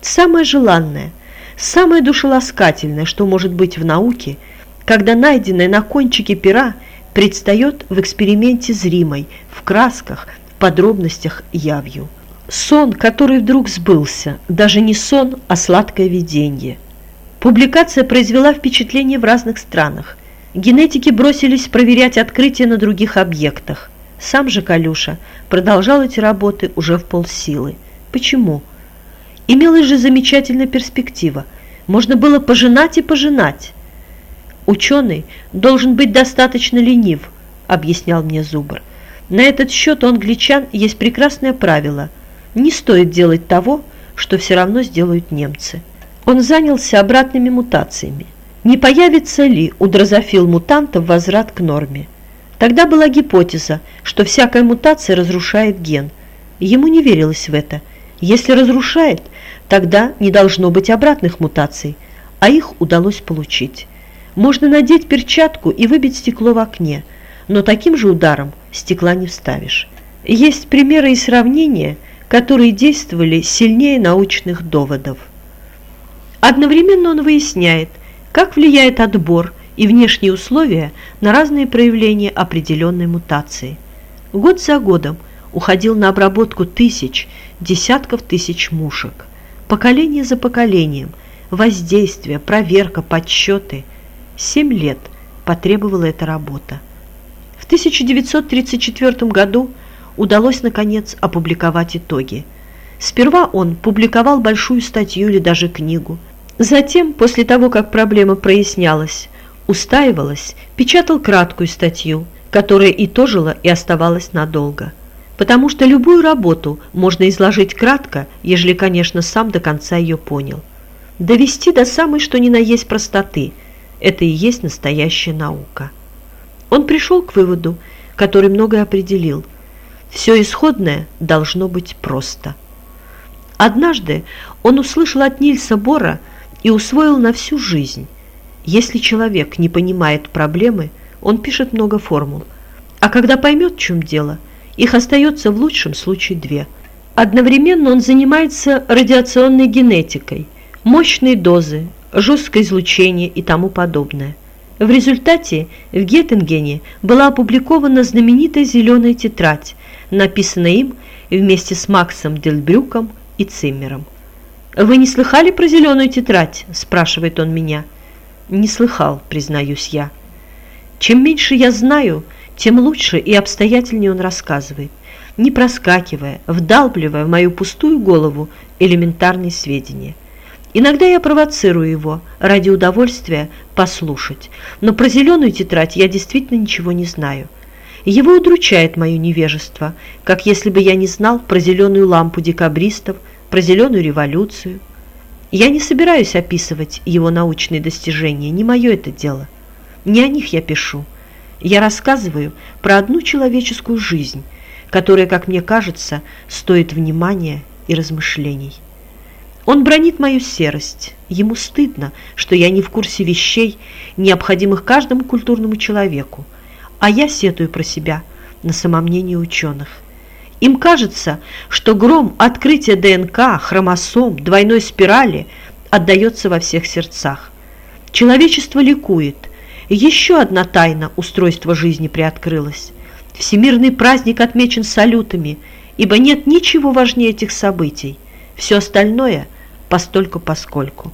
Самое желанное, самое душеласкательное, что может быть в науке, когда найденное на кончике пера предстает в эксперименте зримой, в красках, в подробностях явью. Сон, который вдруг сбылся, даже не сон, а сладкое видение. Публикация произвела впечатление в разных странах. Генетики бросились проверять открытия на других объектах. Сам же Калюша продолжал эти работы уже в полсилы. Почему? Имелась же замечательная перспектива. Можно было пожинать и пожинать. Ученый должен быть достаточно ленив, объяснял мне Зубр. На этот счет у англичан есть прекрасное правило – не стоит делать того, что все равно сделают немцы. Он занялся обратными мутациями. Не появится ли у дрозофил-мутантов возврат к норме? Тогда была гипотеза, что всякая мутация разрушает ген. Ему не верилось в это. Если разрушает, тогда не должно быть обратных мутаций, а их удалось получить. Можно надеть перчатку и выбить стекло в окне, но таким же ударом стекла не вставишь. Есть примеры и сравнения – которые действовали сильнее научных доводов. Одновременно он выясняет, как влияет отбор и внешние условия на разные проявления определенной мутации. Год за годом уходил на обработку тысяч, десятков тысяч мушек. Поколение за поколением, воздействие, проверка, подсчеты. Семь лет потребовала эта работа. В 1934 году удалось, наконец, опубликовать итоги. Сперва он публиковал большую статью или даже книгу. Затем, после того, как проблема прояснялась, устаивалась, печатал краткую статью, которая и тожила, и оставалась надолго. Потому что любую работу можно изложить кратко, ежели, конечно, сам до конца ее понял. Довести до самой, что ни на есть простоты – это и есть настоящая наука. Он пришел к выводу, который многое определил – все исходное должно быть просто. Однажды он услышал от Нильса Бора и усвоил на всю жизнь. Если человек не понимает проблемы, он пишет много формул. А когда поймет, в чем дело, их остается в лучшем случае две. Одновременно он занимается радиационной генетикой, мощные дозы, жесткое излучение и тому подобное. В результате в Геттингене была опубликована знаменитая «Зеленая тетрадь», написанное им вместе с Максом Дельбрюком и Циммером. «Вы не слыхали про зеленую тетрадь?» – спрашивает он меня. «Не слыхал», – признаюсь я. Чем меньше я знаю, тем лучше и обстоятельнее он рассказывает, не проскакивая, вдалбливая в мою пустую голову элементарные сведения. Иногда я провоцирую его ради удовольствия послушать, но про зеленую тетрадь я действительно ничего не знаю – его удручает мое невежество, как если бы я не знал про зеленую лампу декабристов, про зеленую революцию. Я не собираюсь описывать его научные достижения, не мое это дело. Не о них я пишу. Я рассказываю про одну человеческую жизнь, которая, как мне кажется, стоит внимания и размышлений. Он бронит мою серость. Ему стыдно, что я не в курсе вещей, необходимых каждому культурному человеку, а я сетую про себя на самомнение ученых. Им кажется, что гром открытия ДНК, хромосом, двойной спирали отдается во всех сердцах. Человечество ликует. Еще одна тайна устройства жизни приоткрылась. Всемирный праздник отмечен салютами, ибо нет ничего важнее этих событий. Все остальное постольку-поскольку.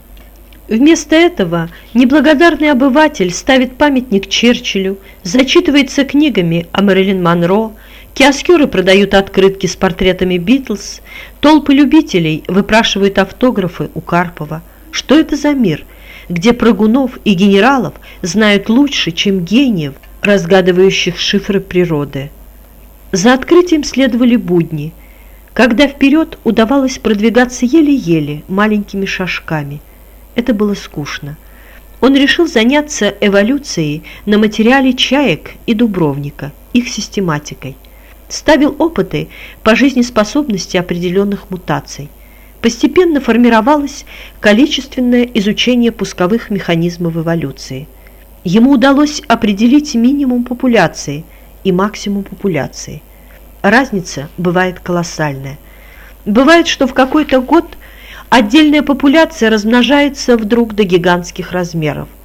Вместо этого неблагодарный обыватель ставит памятник Черчиллю, зачитывается книгами о Мэрилин Монро, киоскеры продают открытки с портретами Битлз, толпы любителей выпрашивают автографы у Карпова. Что это за мир, где прыгунов и генералов знают лучше, чем гениев, разгадывающих шифры природы? За открытием следовали будни, когда вперед удавалось продвигаться еле-еле маленькими шажками – это было скучно. Он решил заняться эволюцией на материале чаек и дубровника, их систематикой. Ставил опыты по жизнеспособности определенных мутаций. Постепенно формировалось количественное изучение пусковых механизмов эволюции. Ему удалось определить минимум популяции и максимум популяции. Разница бывает колоссальная. Бывает, что в какой-то год отдельная популяция размножается вдруг до гигантских размеров –